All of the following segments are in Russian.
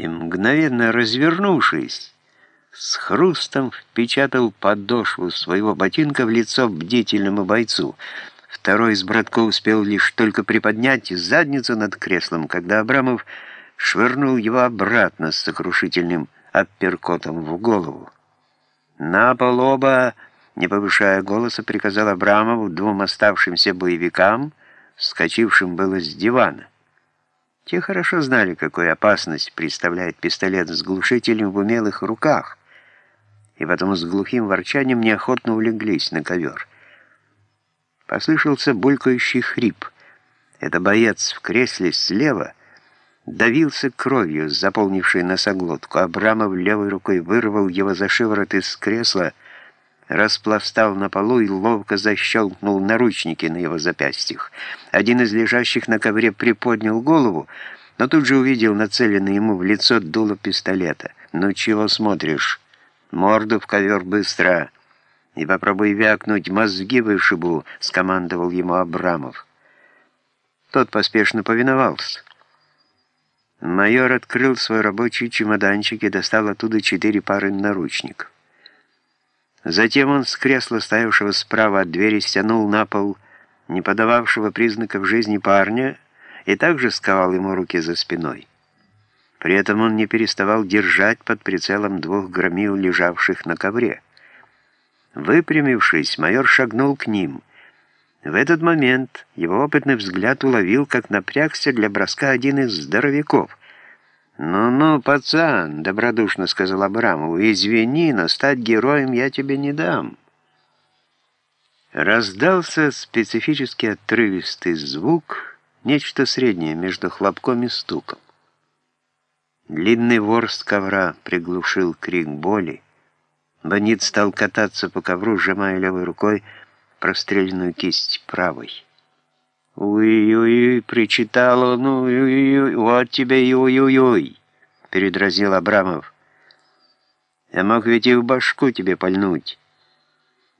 и, мгновенно развернувшись, с хрустом впечатал подошву своего ботинка в лицо бдительному бойцу. Второй из братков успел лишь только приподнять задницу над креслом, когда Абрамов швырнул его обратно с сокрушительным апперкотом в голову. «На пол оба!» — не повышая голоса, приказал Абрамову двум оставшимся боевикам, вскочившим было с дивана. Те хорошо знали, какую опасность представляет пистолет с глушителем в умелых руках, и потом с глухим ворчанием неохотно улеглись на ковер. Послышался булькающий хрип. Это боец в кресле слева давился кровью, заполнившей носоглотку. Абрамов левой рукой вырвал его за шиворот из кресла, распластал на полу и ловко защелкнул наручники на его запястьях. Один из лежащих на ковре приподнял голову, но тут же увидел нацеленный ему в лицо дуло пистолета. «Ну чего смотришь?» Морду в ковер быстро. И попробуй вякнуть, мозги вышибу, скомандовал ему Абрамов. Тот поспешно повиновался. Майор открыл свой рабочий чемоданчик и достал оттуда четыре пары наручников. Затем он с кресла, стоявшего справа от двери, стянул на пол не подававшего признаков жизни парня и также сковал ему руки за спиной. При этом он не переставал держать под прицелом двух громил, лежавших на ковре. Выпрямившись, майор шагнул к ним. В этот момент его опытный взгляд уловил, как напрягся для броска один из здоровяков. «Ну-ну, пацан», — добродушно сказал Абрамову, — «извини, но стать героем я тебе не дам». Раздался специфический отрывистый звук, нечто среднее между хлопком и стуком. Длинный ворс ковра приглушил крик боли. Бандит стал кататься по ковру, сжимая левой рукой простреленную кисть правой. «Уй-уй-уй!» — причитал он. «Уй-уй-уй! Вот тебе и уй-уй-уй!» — передразил Абрамов. «Я мог ведь и в башку тебе пальнуть».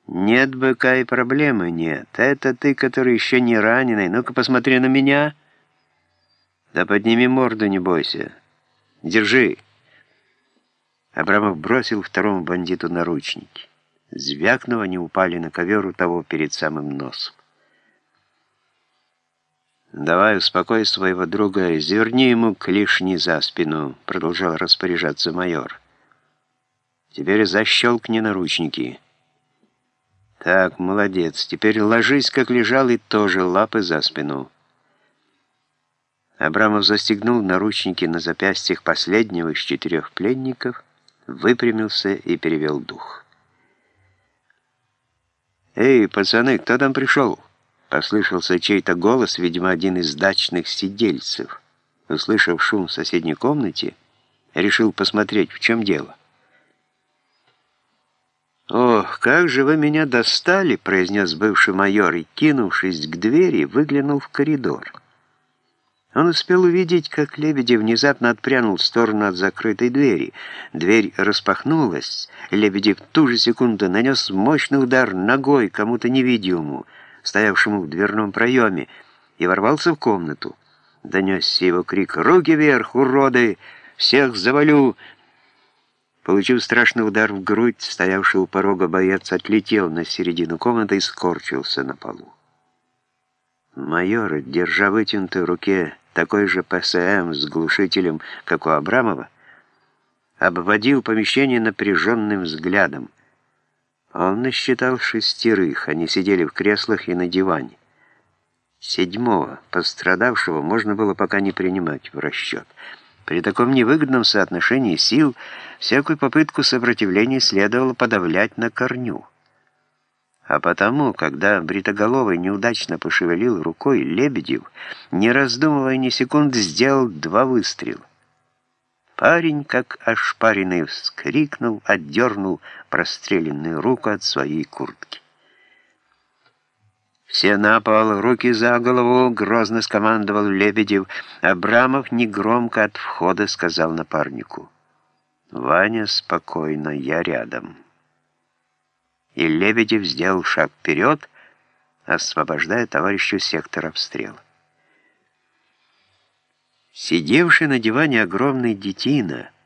«Нет быка и проблемы нет. Это ты, который еще не раненый. Ну-ка посмотри на меня». «Да подними морду, не бойся». Держи!» Абрамов бросил второму бандиту наручники. Звякнув, они упали на ковер у того перед самым носом. «Давай, успокой своего друга и заверни ему клешни за спину», — продолжал распоряжаться майор. «Теперь защелкни наручники». «Так, молодец. Теперь ложись, как лежал, и тоже лапы за спину». Абрамов застегнул наручники на запястьях последнего из четырех пленников, выпрямился и перевел дух. «Эй, пацаны, кто там пришел?» Послышался чей-то голос, видимо, один из дачных сидельцев. Услышав шум в соседней комнате, решил посмотреть, в чем дело. «Ох, как же вы меня достали!» — произнес бывший майор и, кинувшись к двери, выглянул в коридор. Он успел увидеть, как Лебедев внезапно отпрянул в сторону от закрытой двери. Дверь распахнулась. Лебедев в ту же секунду нанес мощный удар ногой кому-то невидимому, стоявшему в дверном проеме, и ворвался в комнату. Донесся его крик «Руки вверх, уроды! Всех завалю!» Получив страшный удар в грудь, стоявший у порога боец отлетел на середину комнаты и скорчился на полу. Майор, держа вытянутой руке такой же ПСМ с глушителем, как у Абрамова, обводил помещение напряженным взглядом. Он насчитал шестерых, они сидели в креслах и на диване. Седьмого, пострадавшего, можно было пока не принимать в расчет. При таком невыгодном соотношении сил всякую попытку сопротивления следовало подавлять на корню. А потому, когда Бритоголовый неудачно пошевелил рукой, Лебедев, не раздумывая ни секунд, сделал два выстрела. Парень, как ошпаренный, вскрикнул, отдернул простреленную руку от своей куртки. «Все на пол, руки за голову!» — грозно скомандовал Лебедев. Абрамов негромко от входа сказал напарнику. «Ваня, спокойно, я рядом» и Лебедев сделал шаг вперед, освобождая товарищу сектор обстрела. Сидевший на диване огромный детина —